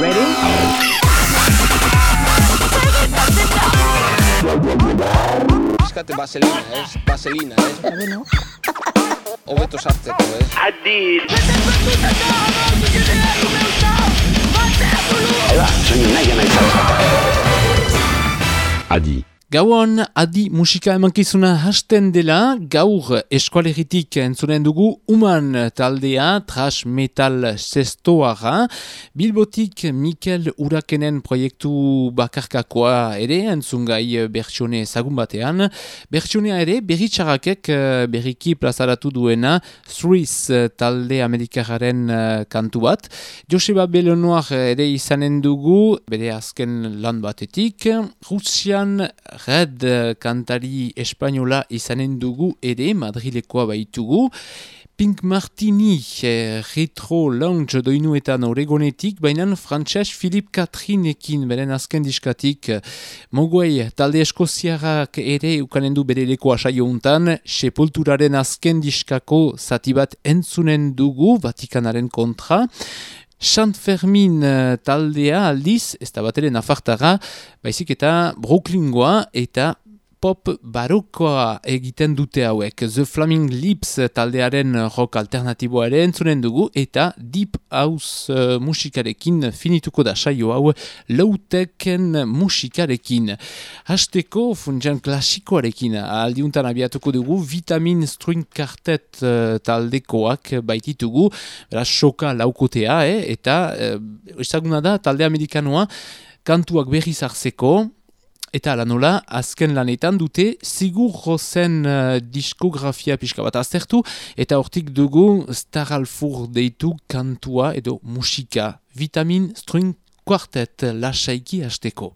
Ready? Eskate vaselina, ez? Vaselina, ez? Bueno, Hobeto sartzeko, ez? Adi. Gauan, adi musika emankizuna hasten dela, gaur eskualeritik entzunen dugu Uman taldea, trash metal zestoara, Bilbotik Mikel Urakenen proiektu bakarkakoa ere, entzungai bertsione zagun batean, bertsionea ere berritxarrakek eh, berriki plazaratu duena Threes talde amerikararen eh, kantu bat, Joseba Belonoar ere izanen dugu, bere azken lan batetik, Russian Red eh, kantari espainola izanen dugu ere, Madrilekoa baitugu, Pink Martini eh, retro lounge doinuetan oregonetik, baina Frantses Philip Catherinekin beren azken diskatik. Moguei talde eskoziarrak ere ukanen du bere leko asaio untan, sepulturaren azken diskako zati bat entzunen dugu Vatikanaren kontra, Sant Fermin eh, taldea aldiz, ez da bat ere nafartara, baizik eta Brooklyngoa eta pop barokoa egiten dute hauek. The Flaming Lips taldearen rock alternatiboa ere entzunen dugu eta Deep House uh, musikarekin finituko da saio hau low-techen musikarekin. Hasteko funjan klasikoarekin aldiuntan abiatuko dugu Vitamin String Quartet uh, taldekoak baititugu, beraz soka laukotea, eh? eta uh, ezaguna da talde amerikanoa kantuak berriz hartzeko, Eta ala nola, azken lanetan dute Sigur Rosen uh, diskografia pixka bat aztertu, eta hortik dugu Staralfur deitu kantua edo musika. Vitamin String Quartet lasaiki hasteko.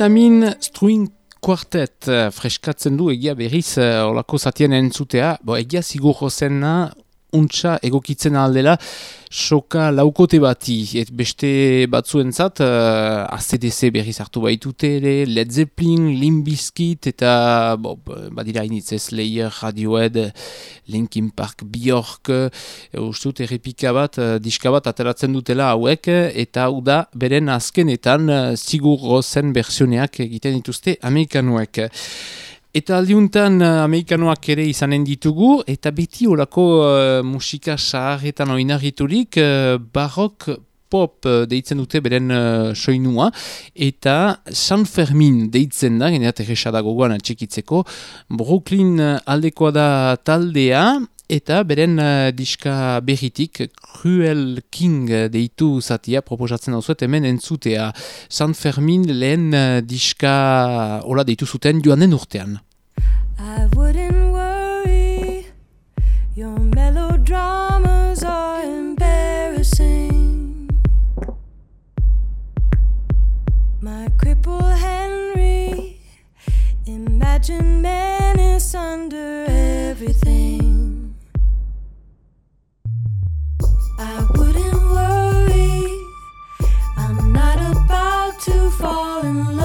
Vitamin String Quartet freskatzen du egia berriz olako zatien entzutea. Bo, egia zigur jozena untsa egokitzen aldela soka laukote bati, et beste batzuentzat uh, eh, ACDC berriz hartu baitute ere, Led Zeppelin, Limbiskit, eta bo, badira initz ez Slayer, Radiohead, Linkin Park, Bjork, uh, ustut errepika bat, uh, diska bat ateratzen dutela hauek, eta hau da beren azkenetan uh, zigur rozen bersioneak egiten dituzte Amerikanuek. Eta aldiuntan uh, amerikanoak ere izanen ditugu, eta beti olako uh, musika saharretan oinarriturik uh, barok pop deitzen dute beren uh, soinua, eta San Fermin deitzen da, geneat erresa gogoan txekitzeko, Brooklyn aldekoa da taldea, eta beren uh, diska berritik Cruel King deitu zatia proposatzen hau zuet hemen entzutea San Fermin lehen uh, diska hola deitu zuten joanen urtean. I wouldn't worry, your melodramas are embarrassing. My cripple Henry, imagine menace under everything. Fall in love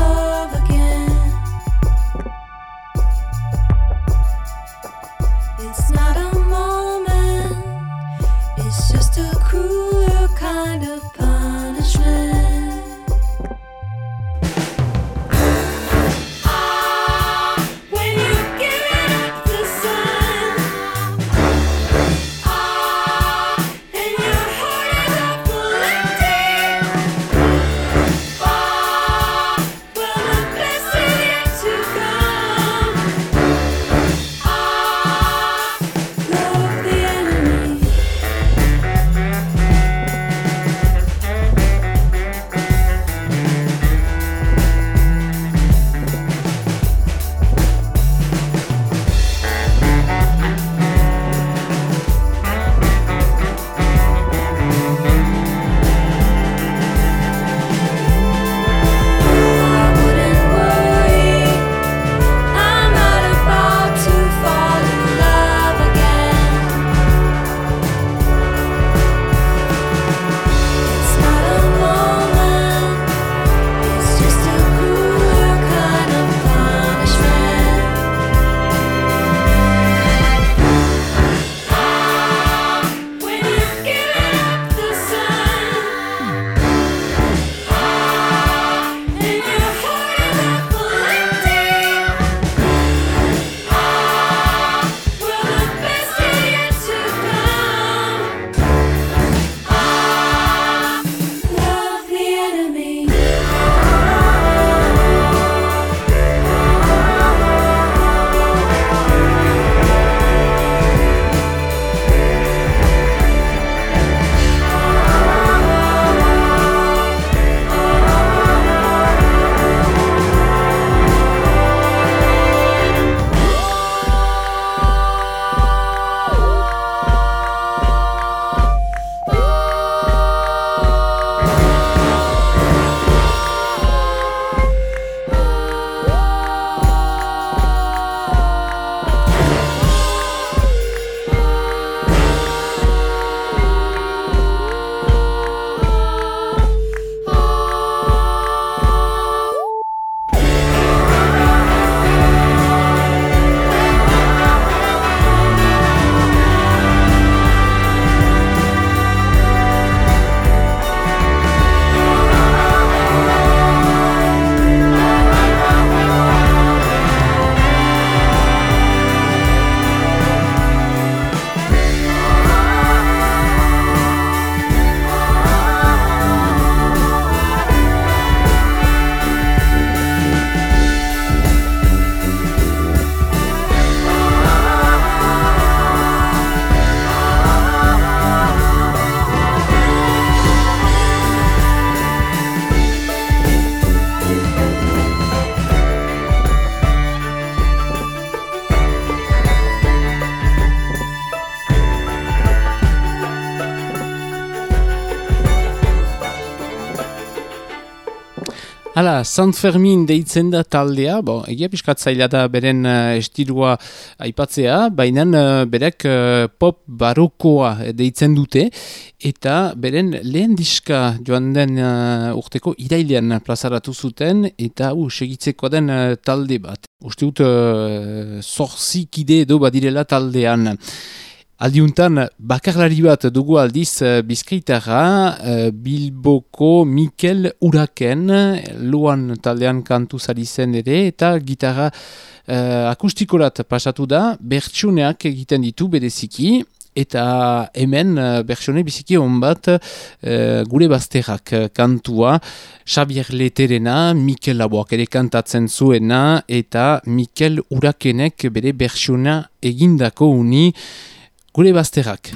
San Fermin deitzen da taldea, bon, egia piskat zaila da beren uh, estilua aipatzea, baina uh, berek uh, pop barokoa deitzen dute, eta beren lehen diska joan den uh, urteko irailean plazaratu zuten, eta uh, segitzeko den talde bat. Uste dut, uh, zorzikide edo badirela taldean. Aldiuntan, bakarlari bat dugu aldiz uh, bizkaitara, uh, Bilboko Mikel Uraken, luan taldean kantu zen ere, eta gitarra uh, akustikorat pasatu da, bertsuneak egiten ditu bedeziki, eta hemen uh, bertsune biziki hon bat gure bazterrak kantua, Xabier Leterena, Mikel Laboak ere kantatzen zuena, eta Mikel Urakenek bere bertsuna egindako uni, gure bazterrak.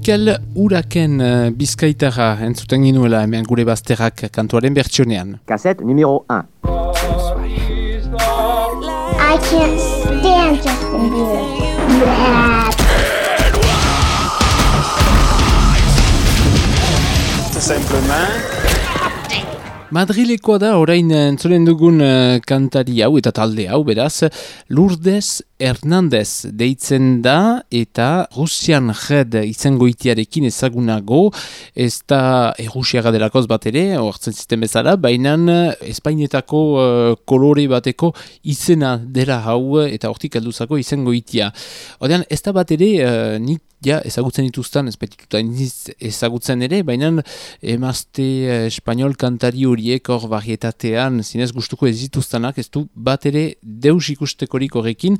Mikel Uraken uh, bizkaitara entzuten ginuela hemen gure bazterrak kantuaren bertsionean. Kaset numero 1. I can't stand Justin Bieber. Simplement. Madrilekoa da orain entzoren dugun uh, kantari hau eta talde hau beraz Lourdes Hernandez deitzen da eta Russian Red izango itiarekin ezagunago, ez da errusiaga delakoz bat ere, hortzen zisten bezala, baina Espainetako uh, kolore bateko izena dela hau eta hortik alduzako izango itia. Odean, ez da bat ere, uh, nik ja, ezagutzen dituzten, ez ezagutzen ere, baina emazte eh, espanol kantari horiek hor varietatean zinez gustuko ez dituztenak, ez du bat ere deus ikustekorik horrekin,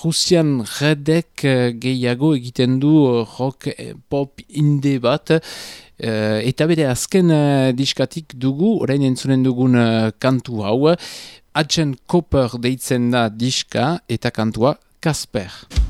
Rusian redek eh, gehiago egiten du eh, rock pop inde bat, eta bere azken diskatik dugu, orain entzunen dugun kantu hau, Agent Copper deitzen da diska eta kantua Kasper.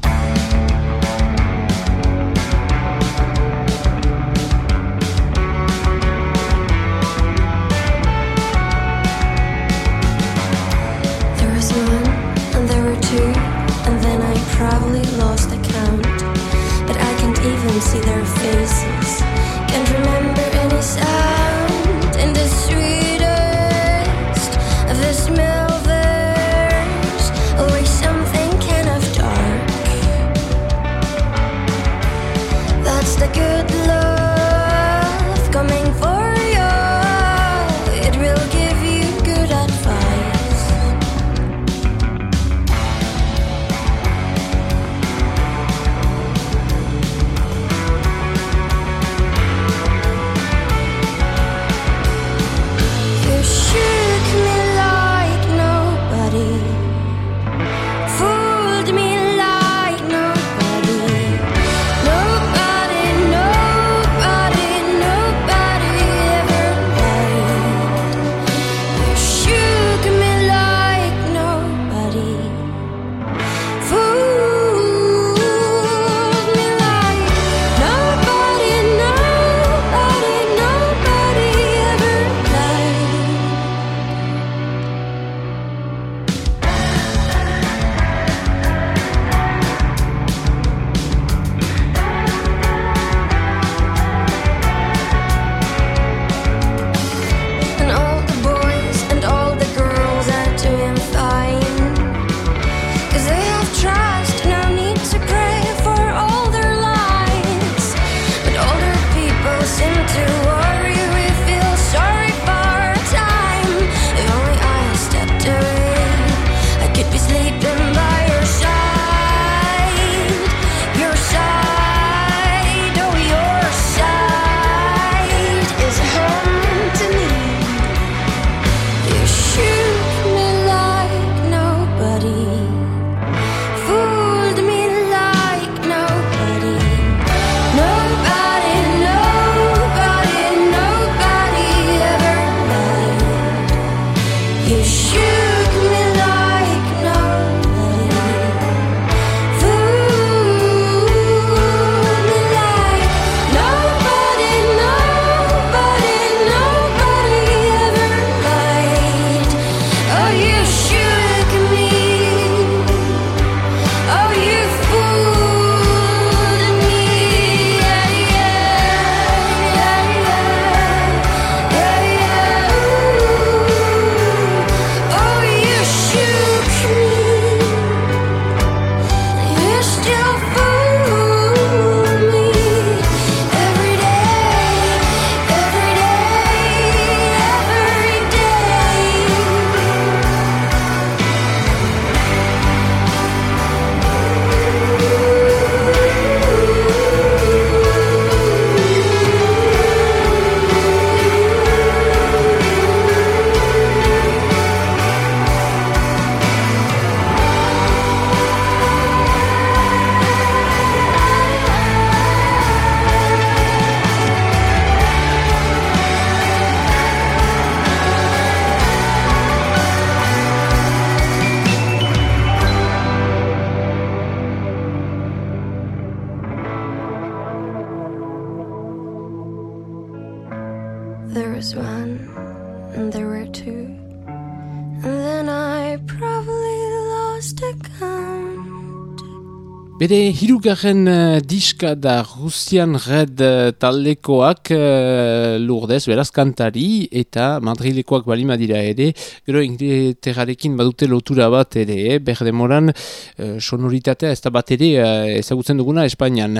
Bere hirugarren uh, diska da Russian Red uh, taldekoak uh, lurdez, beraz kantari eta madrilekoak balima dira ere, gero ingleterrarekin badute lotura bat ere, eh? berdemoran uh, sonoritatea ez da bat ere uh, ezagutzen duguna Espainian.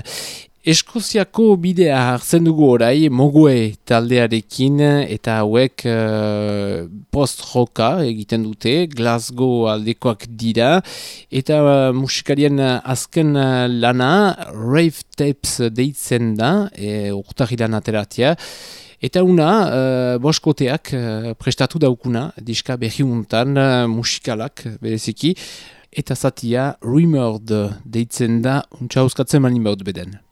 Eskoziako bidea hartzen dugu orai mogue taldearekin eta hauek uh, post-roka egiten dute, Glasgow aldekoak dira eta uh, musikarien azken uh, lana Rave Tapes deitzen da, e, urtahiran ateratia. Eta una, uh, boskoteak uh, prestatu daukuna, diska behiuntan uh, musikalak bereziki, eta zatia Rumored deitzen da, untsa hauskatzen manin baut beden.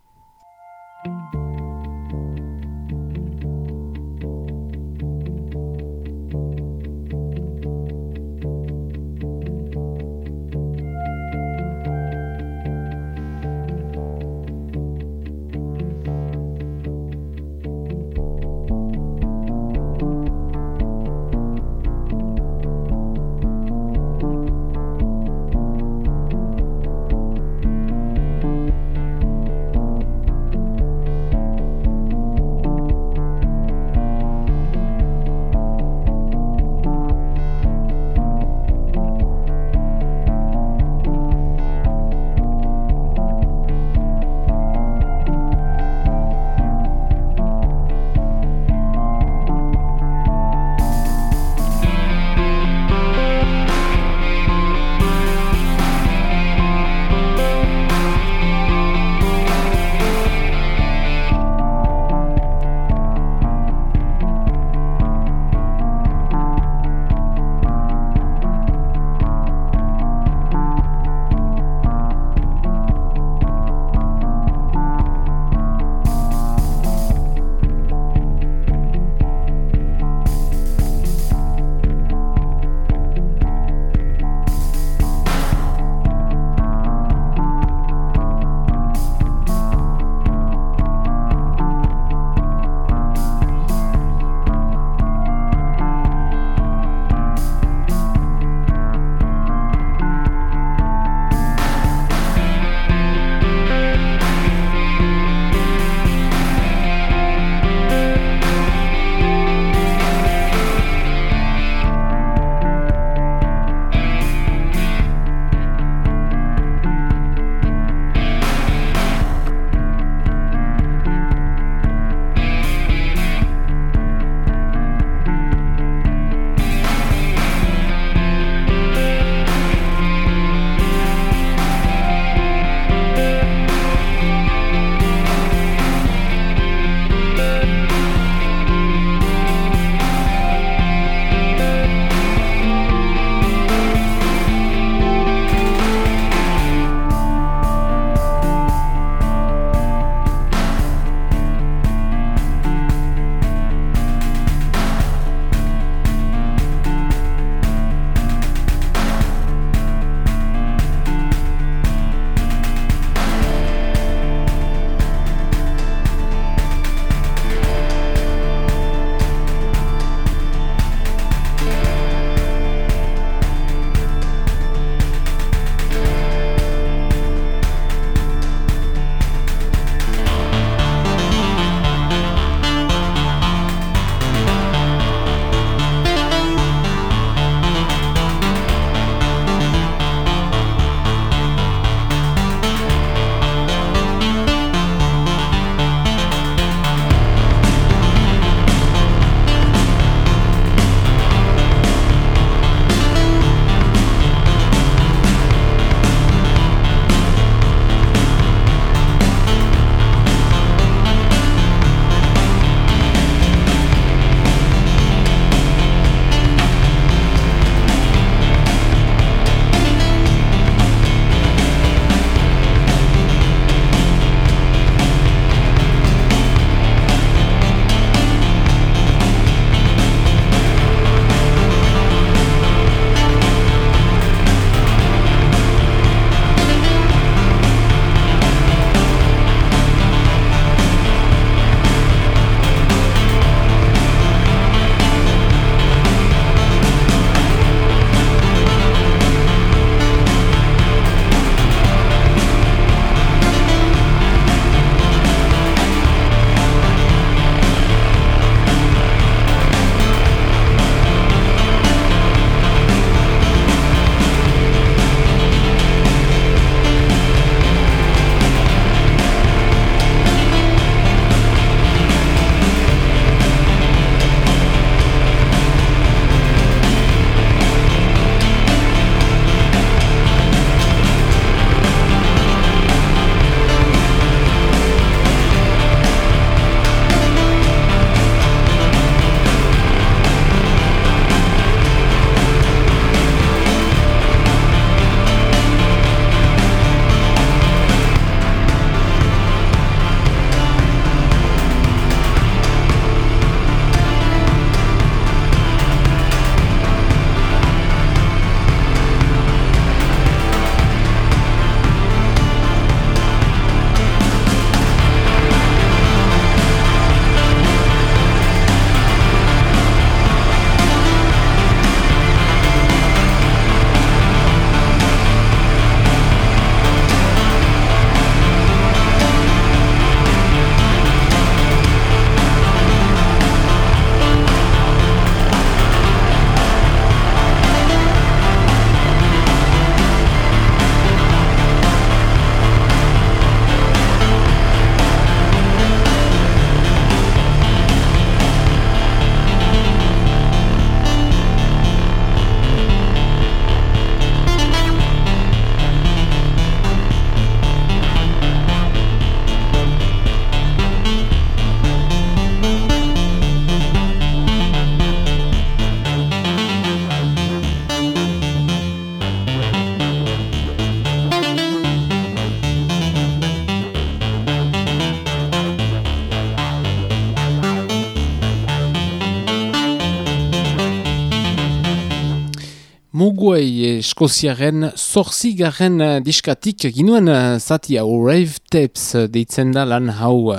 Muguei eskoziaren zorzigarren eh, diskatik ginuen eh, zati hau Rave Tapes deitzen da lan hau.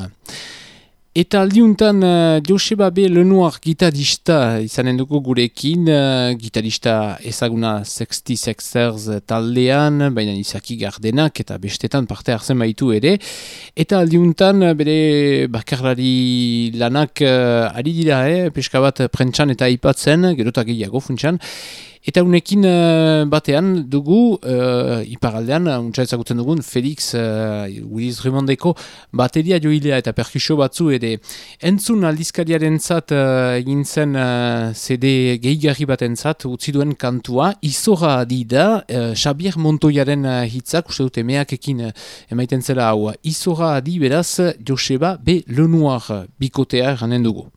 Eta aldiuntan Joseba B. Lenoir gitarista izanen dugu gurekin, gitarista ezaguna 66ers taldean, baina izaki gardenak eta bestetan parte hartzen baitu ere. Eta aldiuntan bere bakarlari lanak ari dira, eh, peska bat prentsan eta aipatzen, gerotak gehiago funtsan. Eta unekin uh, batean dugu, uh, iparaldean, untsa ezagutzen dugun, Felix uh, Willis Remondeko bateria joilea eta perkusio batzu ere entzun aldizkariaren zat egin zen uh, CD gehigarri baten zat, utzi duen kantua, izora adi da, uh, Xabier Montoiaren uh, hitzak, uste dute meakekin uh, emaiten zela hau, izora adi beraz Joseba B. Lenoir bikotea eranen dugu.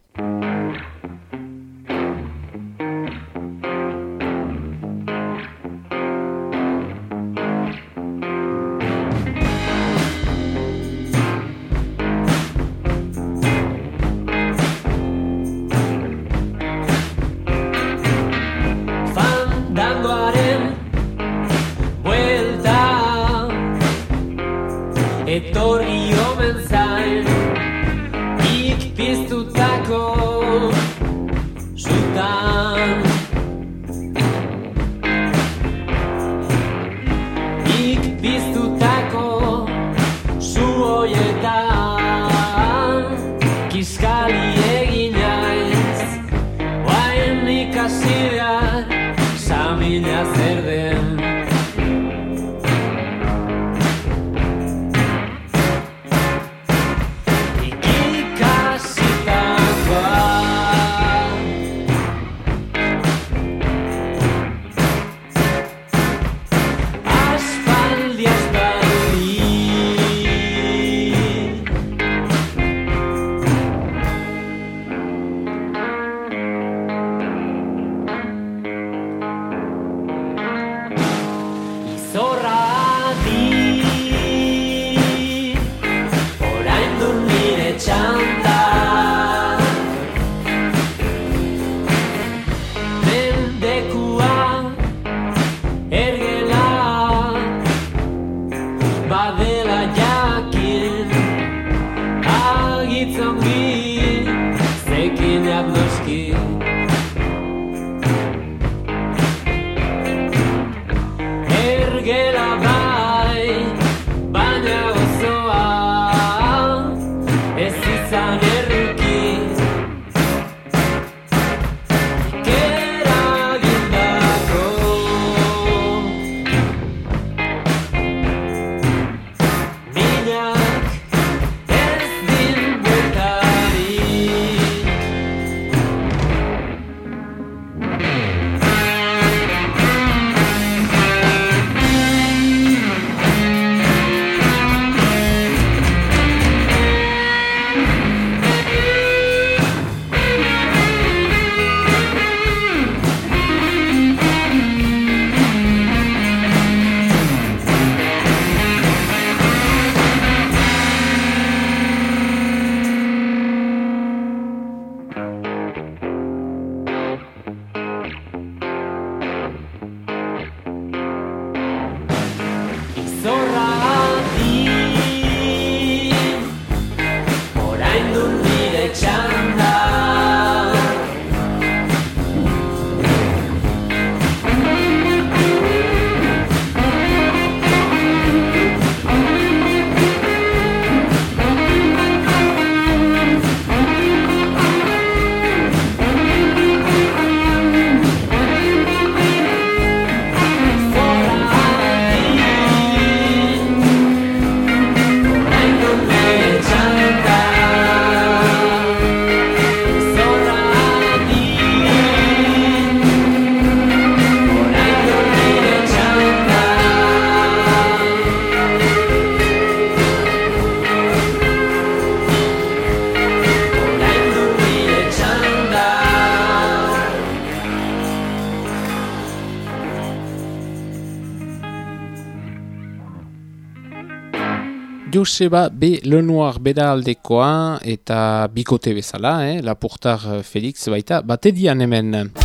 Joseba B. Lenoir beda aldekoa eta bikote bezala, eh? Lapurtar Felix baita, bate hemen.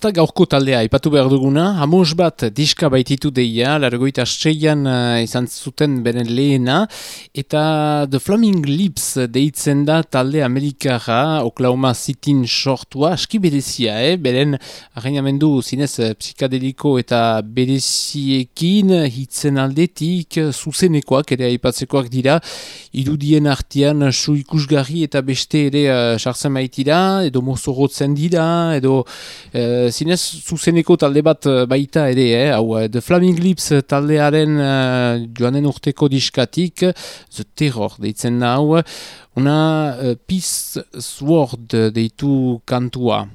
Da gaurko taldea, ipatu behar duguna, hamos bat diska baititu deia, largoita seian uh, izan zuten beren lehena, eta The Flaming Lips deitzen da talde Amerikara, Oklahoma Cityn sortua, aski berezia, eh? beren arrainamendu zinez eh, psikadeliko eta bereziekin hitzen aldetik, zuzenekoak ere aipatzekoak dira, irudien artian su ikusgarri eta beste ere uh, sartzen maitira, edo mozorotzen dira, edo uh, zinez zuzeneko talde bat eh, baita ere, eh? hau, uh, The Flaming Lips taldearen uh, joanen urteko diskatik, The Terror deitzen hau, una uh, Peace Sword deitu kantua.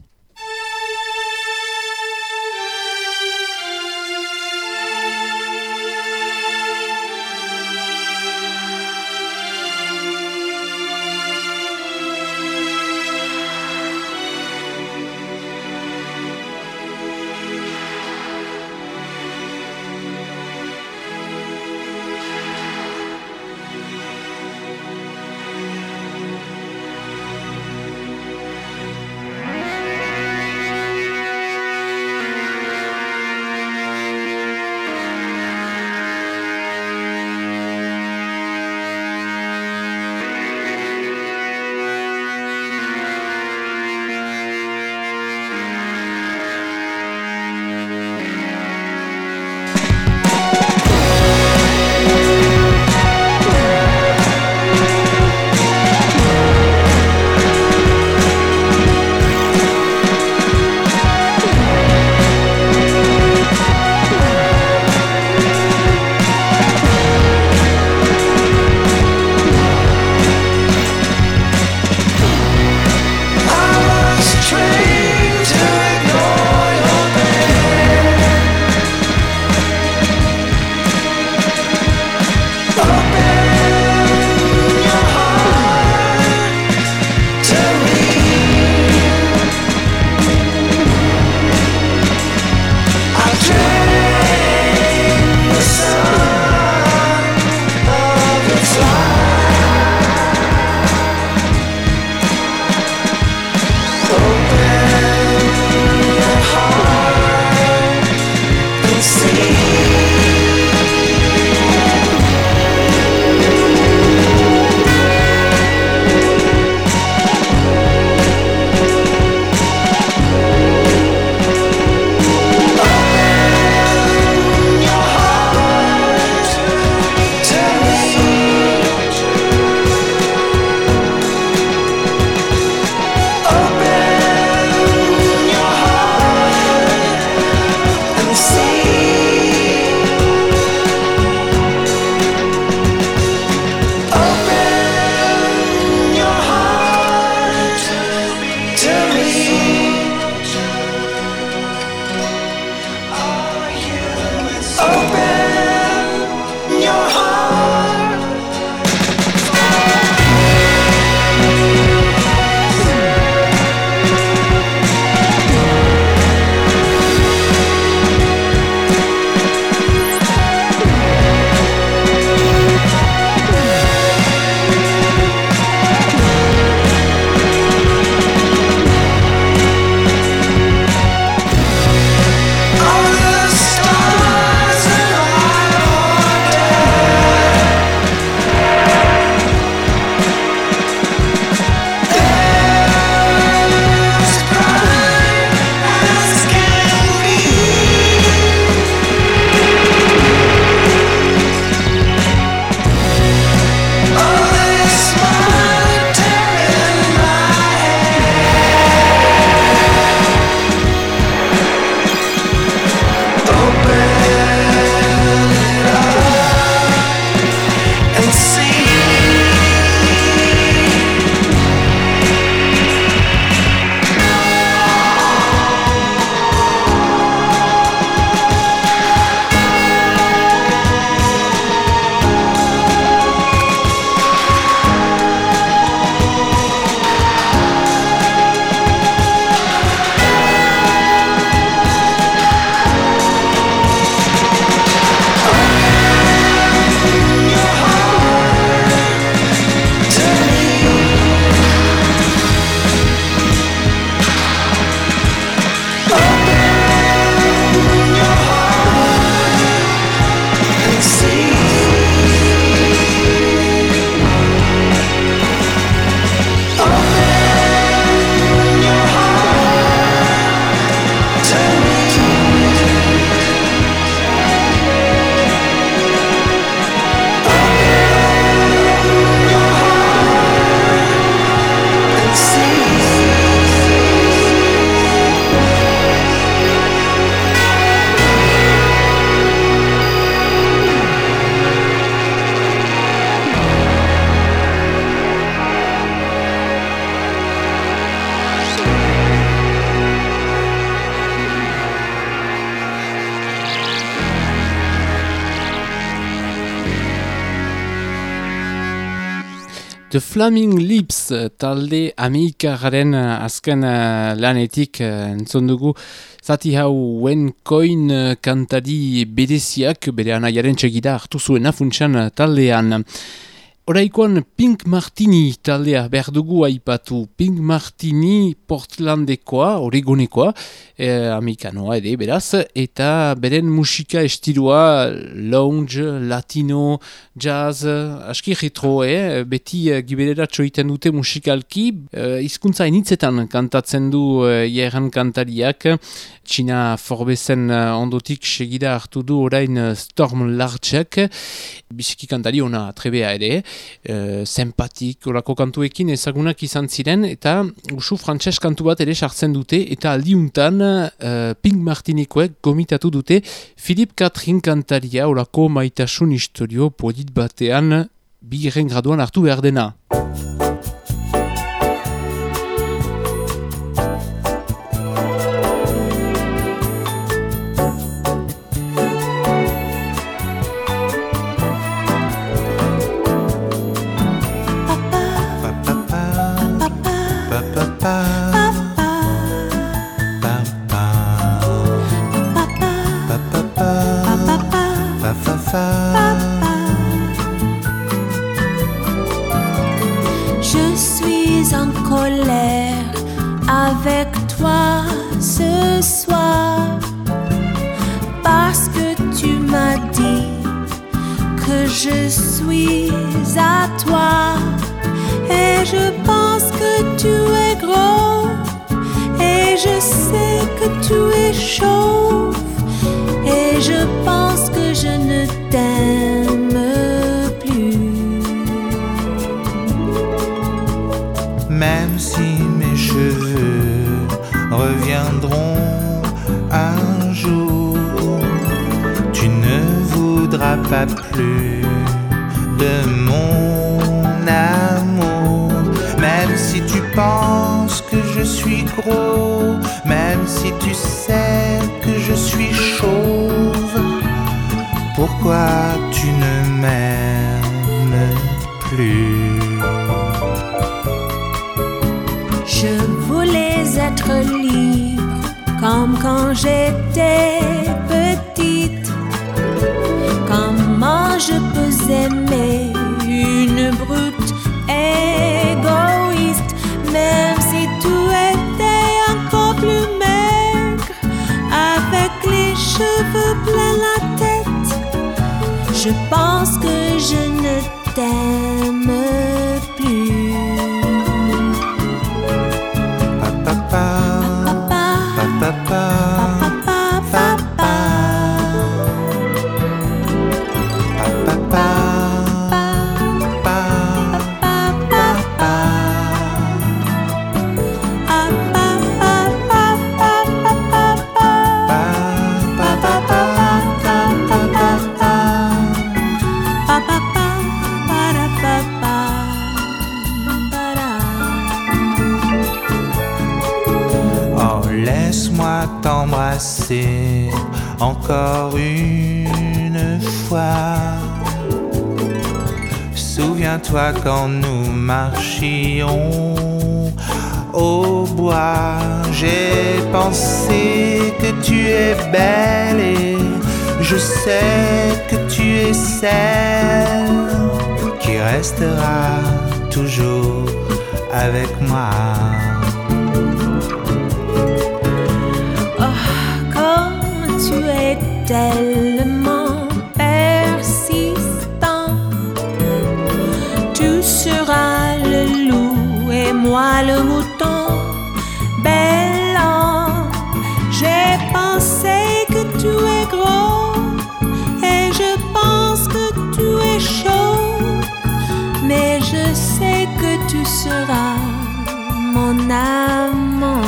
The Flaming Lips eh, talde amikaren eh, azken uh, lanetik uh, entzon dugu zati hau wen koin uh, kantari bedeziak bere anaiaren txegida hartu zuen afuntxan taldean. Oraikoan Pink Martini taldea behar dugu aipatu. Pink Martini Portlandekoa, Oregonekoa, e, amikanoa ere beraz, eta beren musika estilua lounge, latino, jazz, aski retro, eh? beti uh, giberera txoiten dute musikalki, uh, izkuntza initzetan kantatzen du uh, kantariak, Txina forbezen ondotik segida hartu du orain Storm Larchek, biziki kantari ona trebea ere, uh, sempatik orako kantuekin ezagunak izan ziren eta usu frantses kantu bat ere sartzen dute eta aldiuntan uh, Pink Martinikoek gomitatu dute Philip Catherine kantaria orako maitasun historio podit batean bigarren graduan hartu behar dena. Je suis à toi. Et je pense que tu es gros. Et je sais que tu es chauve. Et je pense que je ne t'aime plus. Même si mes cheveux reviendront un jour, tu ne voudras pas plus de mon amour. Même si tu penses que je suis gros, même si tu sais que je suis chauve, pourquoi tu ne m'aimes plus? Je voulais être libre comme quand j'étais petite. Comment je peux Je pense que je ne laisse-moi t'embrasser encore une fois. Souviens-toi quand nous marchions au bois, j'ai pensé que tu es belle et je sais que tu es celle qui restera toujours avec moi. Tellement persistant, tu seras le loup et moi le mouton. Belle âme, j'ai pensé que tu es gros et je pense que tu es chaud, mais je sais que tu seras mon amant.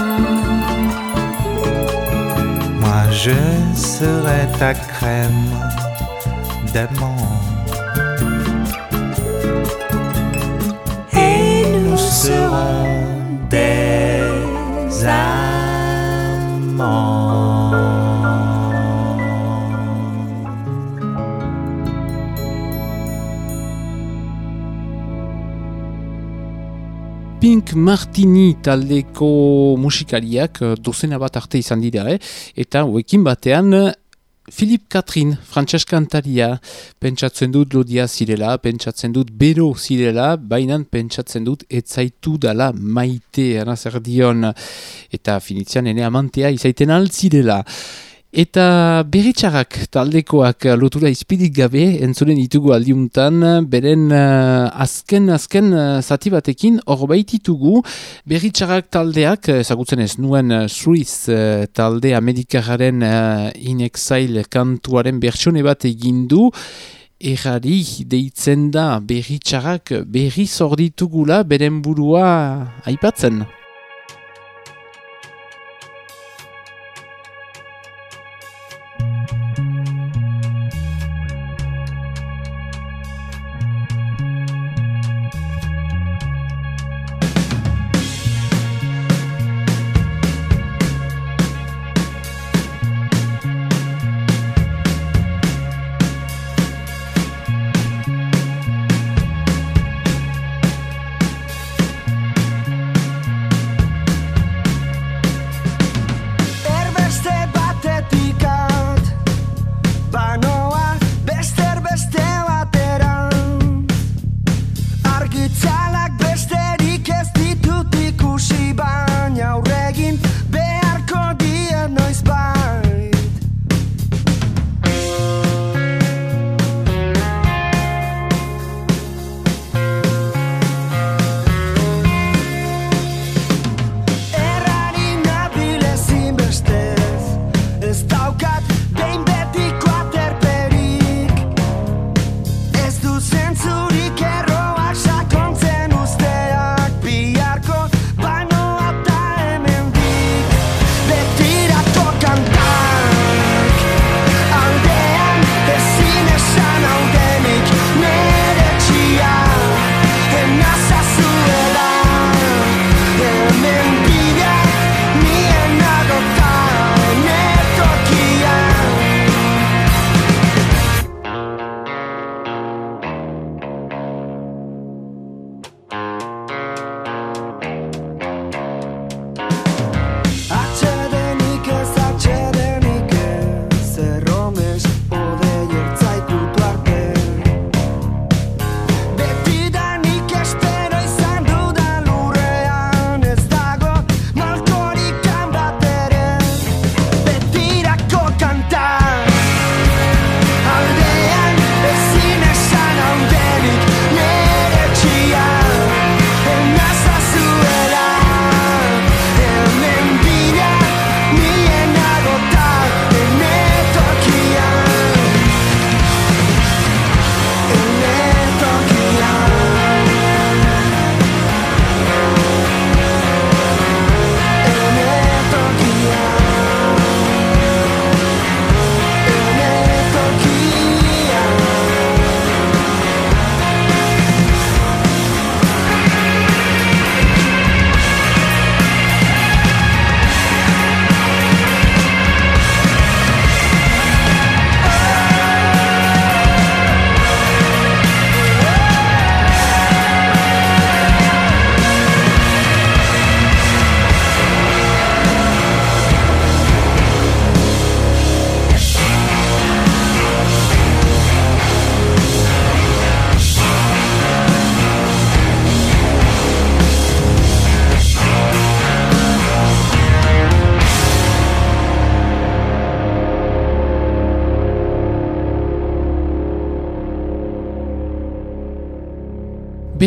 Moi je serait ta crème d'amande Martini taldeko musikariak eh, dozena bat arte izan dira, eh? eta huekin batean Filip Katrin, Francesca Antaria, pentsatzen dut lodia zirela, pentsatzen dut bero zirela, baina pentsatzen dut etzaitu dala maite, anazer dion, eta finitzean ene amantea izaiten altzirela. Eta berritxarrak taldekoak lotura izpidik gabe entzuren ditugu aldiuntan, beren uh, azken, azken uh, zati batekin hor baititugu berritxarrak taldeak, ezagutzen ez nuen uh, Swiss uh, talde amerikaren uh, in exile kantuaren bertsione bat egindu, Errari deitzen da berritxarrak berri zorditugula beren burua aipatzen.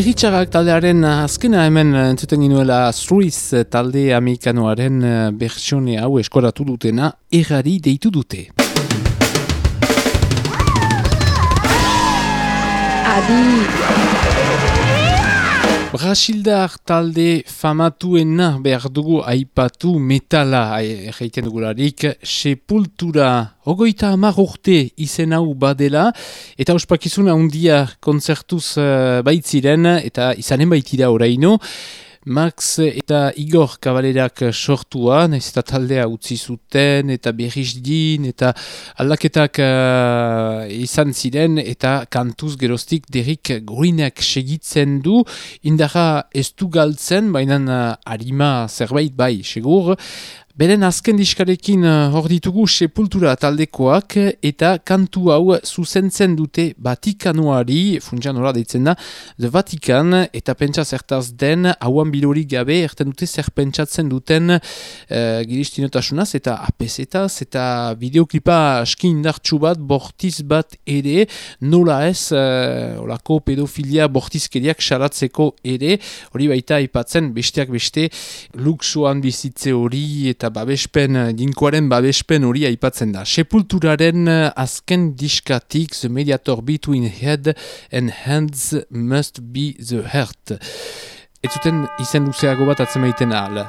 Berritxarrak taldearen azkena hemen entzuten ginuela Swiss talde amerikanoaren bertsione hau eskoratu dutena errari deitu dute. Adi! Brasildar talde famatuena behar dugu aipatu metala egiten dugularik sepultura. Ogoita amar urte izen hau badela eta ospakizuna undia konzertuz uh, baitziren eta izanen baitira oraino Max eta Igor Kabalerak sortua, nahiz eta taldea utzi zuten, eta berriz din, eta aldaketak uh, izan ziren, eta kantuz geroztik derik gorinak segitzen du, indarra ez du galtzen, baina uh, harima zerbait bai, segur, Beren azken diskarekin eh, hor ditugu sepultura taldekoak eta kantu hau zuzentzen dute Vatikanoari, funtsian hola deitzen da, The Vatikan eta pentsa zertaz den, hauan bilori gabe, erten dute zer pentsatzen duten uh, giristinotasunaz eta apesetaz eta videoklipa askin indartsu bat, bortiz bat ere, nola ez, uh, olako pedofilia bortizkeriak salatzeko ere, hori baita ipatzen besteak beste, luxuan bizitze hori eta babespen, dinkoaren babespen hori aipatzen da. Sepulturaren eh, azken diskatik, the mediator between head and hands must be the heart. Ez zuten izen luzeago bat atzemaiten ahal.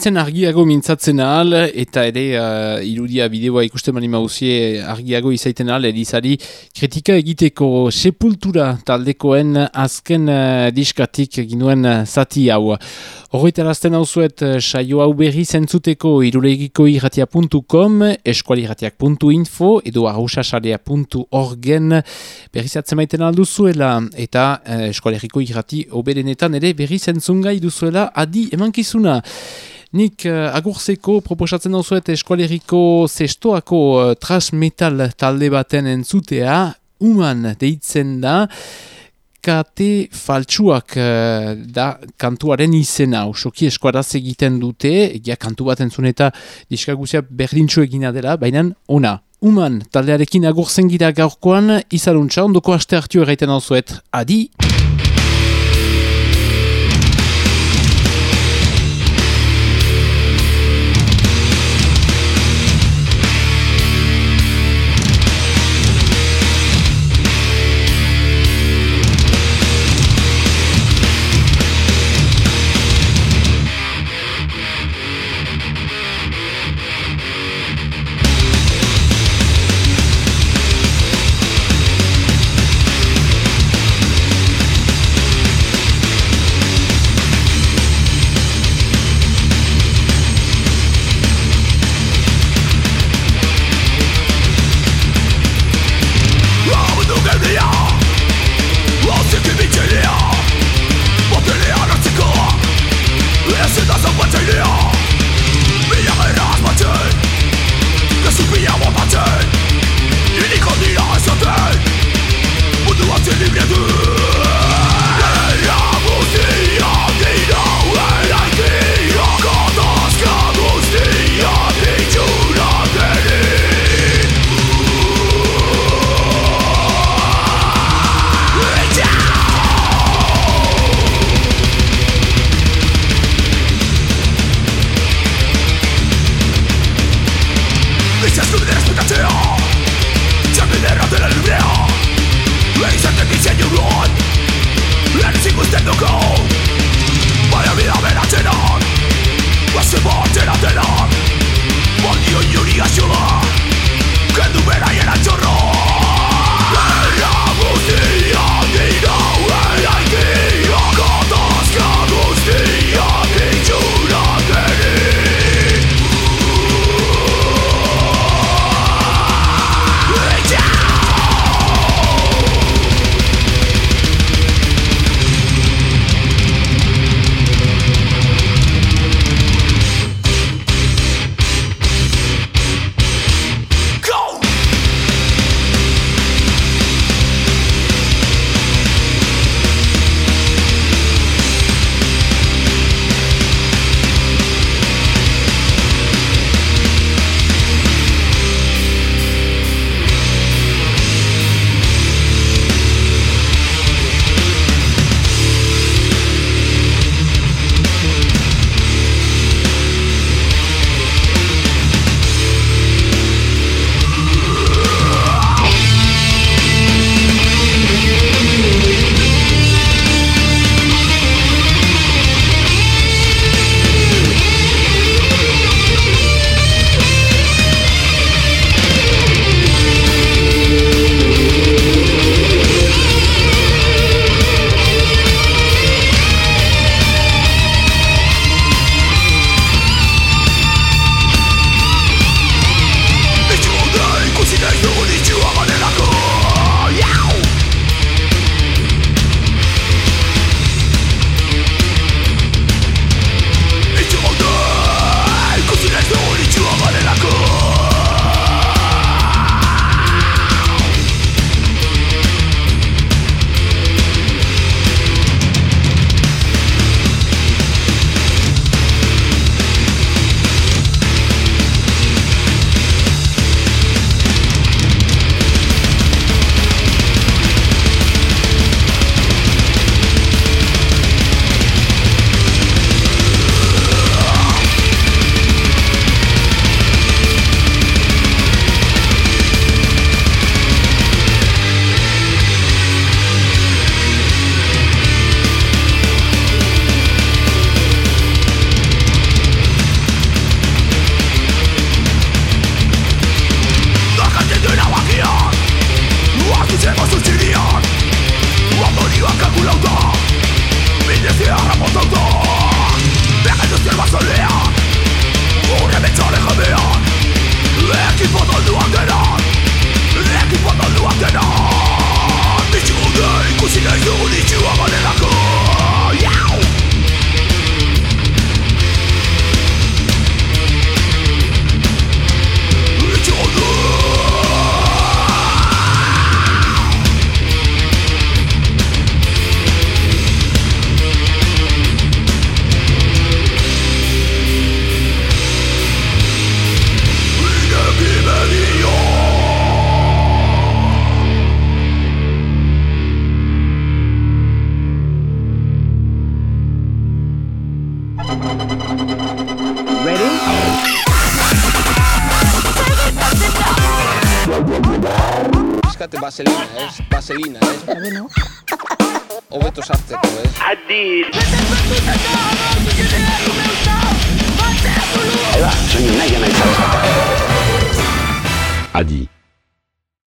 Etzen argiago mintzatzen ahal, eta ere uh, irudia bideoa ikusten mani mauzie argiago izaiten ahal, edizari kritika egiteko sepultura taldekoen azken uh, diskatik ginuen uh, zati hau. Horretarazten hau zuet saio hau berri zentzuteko irulegiko irratia.com, eskualirratiak.info edo arrusasarea.orgen berrizatzen maiten alduzuela eta uh, eskualeriko irrati oberenetan ere berri zentzungai duzuela adi emankizuna. Nik uh, agurzeko proposatzen dauzuet eskualeriko zestoako uh, transmetal talde baten entzutea, uman deitzen da, kate faltsuak uh, da kantuaren izena, osoki eskuaraz egiten dute, egia kantu bat entzun eta diskaguzia berdintxo egina dela, baina ona. Uman, taldearekin agurzen gira gaurkoan, izaruntza, ondoko aste hartio erraiten hau zuet. Adi!